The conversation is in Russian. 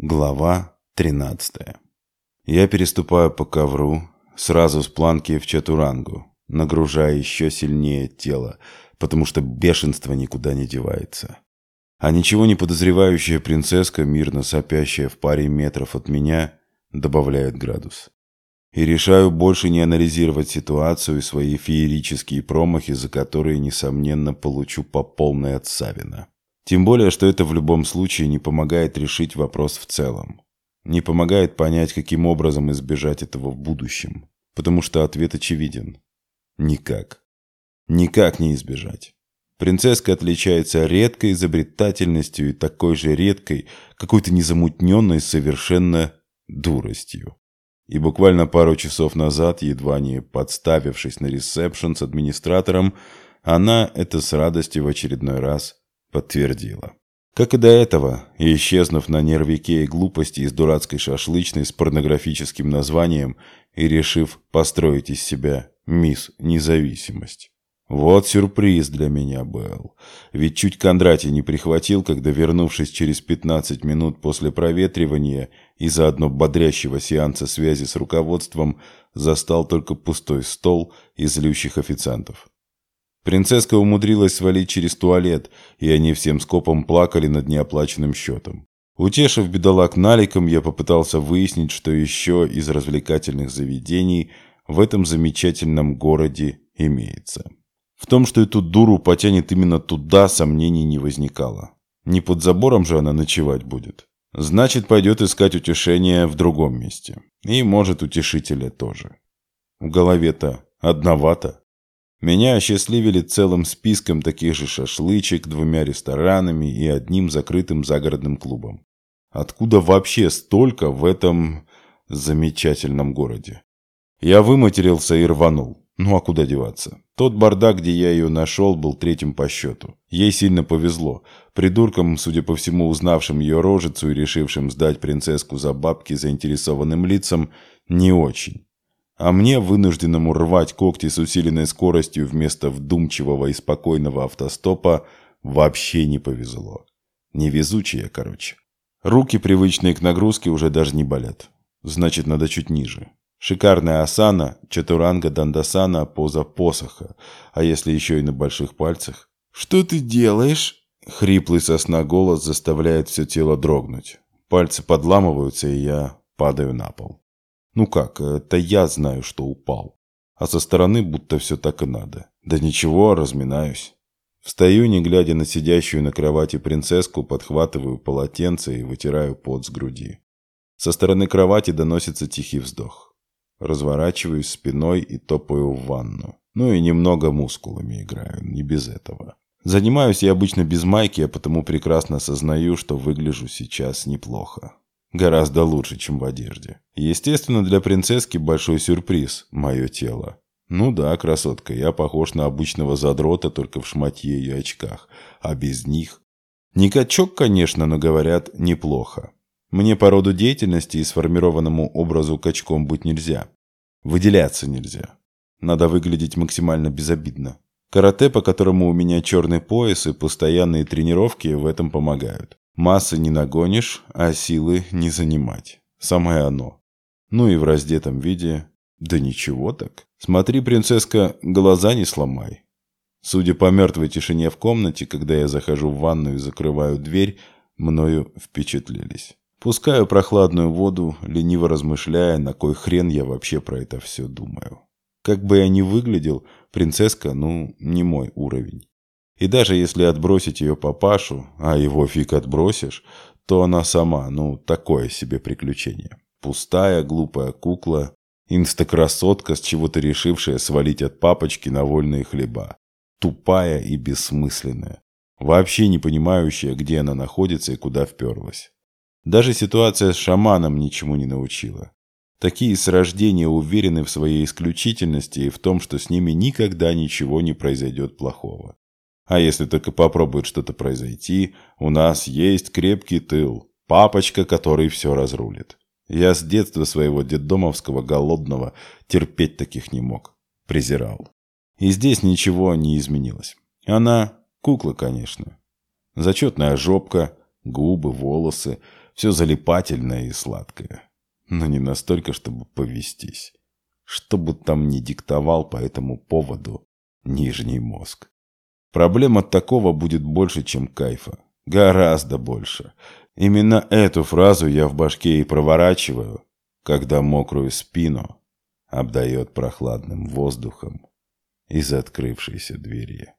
Глава 13. Я переступаю по ковру, сразу с планки в чатурангу, нагружая еще сильнее тело, потому что бешенство никуда не девается. А ничего не подозревающая принцесска, мирно сопящая в паре метров от меня, добавляет градус. И решаю больше не анализировать ситуацию и свои феерические промахи, за которые, несомненно, получу по полной от Савина. Тем более, что это в любом случае не помогает решить вопрос в целом. Не помогает понять, каким образом избежать этого в будущем. Потому что ответ очевиден. Никак. Никак не избежать. Принцесска отличается редкой изобретательностью и такой же редкой, какой-то незамутненной совершенно дуростью. И буквально пару часов назад, едва не подставившись на ресепшн с администратором, она это с радостью в очередной раз подтвердила. Как и до этого, исчезнув на нервике и глупости из дурацкой шашлычной с порнографическим названием и решив построить из себя мисс Независимость. Вот сюрприз для меня был. Ведь чуть Кондратий не прихватил, когда, вернувшись через 15 минут после проветривания и заодно бодрящего сеанса связи с руководством, застал только пустой стол и злющих официантов. Принцесска умудрилась свалить через туалет, и они всем скопом плакали над неоплаченным счетом. Утешив бедолаг наликом, я попытался выяснить, что еще из развлекательных заведений в этом замечательном городе имеется. В том, что эту дуру потянет именно туда, сомнений не возникало. Не под забором же она ночевать будет. Значит, пойдет искать утешение в другом месте. И, может, утешителя тоже. В голове-то одновато. Меня осчастливили целым списком таких же шашлычек, двумя ресторанами и одним закрытым загородным клубом. Откуда вообще столько в этом замечательном городе? Я выматерился и рванул. Ну а куда деваться? Тот бардак, где я ее нашел, был третьим по счету. Ей сильно повезло. Придуркам, судя по всему, узнавшим ее рожицу и решившим сдать принцесску за бабки заинтересованным лицам, не очень. А мне, вынужденному рвать когти с усиленной скоростью вместо вдумчивого и спокойного автостопа, вообще не повезло. Невезучие, короче. Руки, привычные к нагрузке, уже даже не болят. Значит, надо чуть ниже. Шикарная асана, чатуранга дандасана, поза посоха. А если еще и на больших пальцах? «Что ты делаешь?» Хриплый сосна голос заставляет все тело дрогнуть. Пальцы подламываются, и я падаю на пол. Ну как, это я знаю, что упал. А со стороны будто все так и надо. Да ничего, разминаюсь. Встаю, не глядя на сидящую на кровати принцесску, подхватываю полотенце и вытираю пот с груди. Со стороны кровати доносится тихий вздох. Разворачиваюсь спиной и топаю в ванну. Ну и немного мускулами играю, не без этого. Занимаюсь я обычно без майки, а потому прекрасно осознаю, что выгляжу сейчас неплохо. Гораздо лучше, чем в одежде. Естественно, для принцесски большой сюрприз – мое тело. Ну да, красотка, я похож на обычного задрота, только в шматье и очках. А без них? Не качок, конечно, но говорят, неплохо. Мне по роду деятельности и сформированному образу качком быть нельзя. Выделяться нельзя. Надо выглядеть максимально безобидно. Карате, по которому у меня черный пояс и постоянные тренировки в этом помогают. Массы не нагонишь, а силы не занимать. Самое оно. Ну и в раздетом виде... Да ничего так. Смотри, принцесска, глаза не сломай. Судя по мертвой тишине в комнате, когда я захожу в ванную и закрываю дверь, мною впечатлились. Пускаю прохладную воду, лениво размышляя, на кой хрен я вообще про это все думаю. Как бы я ни выглядел, принцесска, ну, не мой уровень. И даже если отбросить ее папашу, а его фиг отбросишь, то она сама, ну, такое себе приключение. Пустая, глупая кукла, инстакрасотка, с чего-то решившая свалить от папочки на вольные хлеба. Тупая и бессмысленная. Вообще не понимающая, где она находится и куда вперлась. Даже ситуация с шаманом ничему не научила. Такие с рождения уверены в своей исключительности и в том, что с ними никогда ничего не произойдет плохого. А если только попробует что-то произойти, у нас есть крепкий тыл, папочка, который все разрулит. Я с детства своего детдомовского голодного терпеть таких не мог. Презирал. И здесь ничего не изменилось. Она кукла, конечно. Зачетная жопка, губы, волосы. Все залипательное и сладкое. Но не настолько, чтобы повестись. Что бы там ни диктовал по этому поводу нижний мозг. Проблем от такого будет больше, чем кайфа. Гораздо больше. Именно эту фразу я в башке и проворачиваю, когда мокрую спину обдает прохладным воздухом из открывшейся двери.